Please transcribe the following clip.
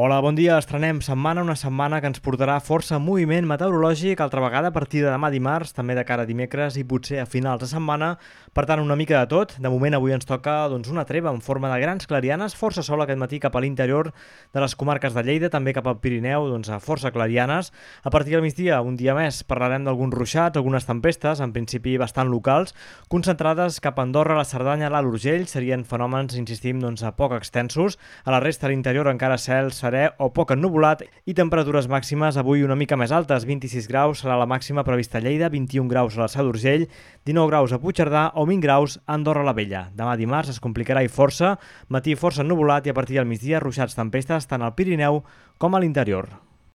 Hola, bon dia. Estrenem setmana, una setmana que ens portarà força moviment meteorològic, altra vegada a partir de demà dimarts, també de cara a dimecres i potser a finals de setmana. Per tant, una mica de tot. De moment avui ens toca doncs, una treva en forma de grans clarianes, força sol aquest matí cap a l'interior de les comarques de Lleida, també cap al Pirineu, doncs, a força clarianes. A partir del migdia, un dia més, parlarem d'alguns ruixats, algunes tempestes, en principi bastant locals, concentrades cap a Andorra, la Cerdanya, l'Alt Urgell. Serien fenòmens, insistim, doncs, a poc extensos. A la resta de l'interior encara cels serè o poc ennuvolat i temperatures màximes avui una mica més altes, 26 graus serà la màxima prevista a Lleida, 21 graus a la Seu d'Urgell, 19 graus a Puigcerdà o 20 graus a Andorra la Vella. Demà dimarts es complicarà i força, matí força ennuvolat i a partir del migdia ruixats tempestes tant al Pirineu com a l'interior.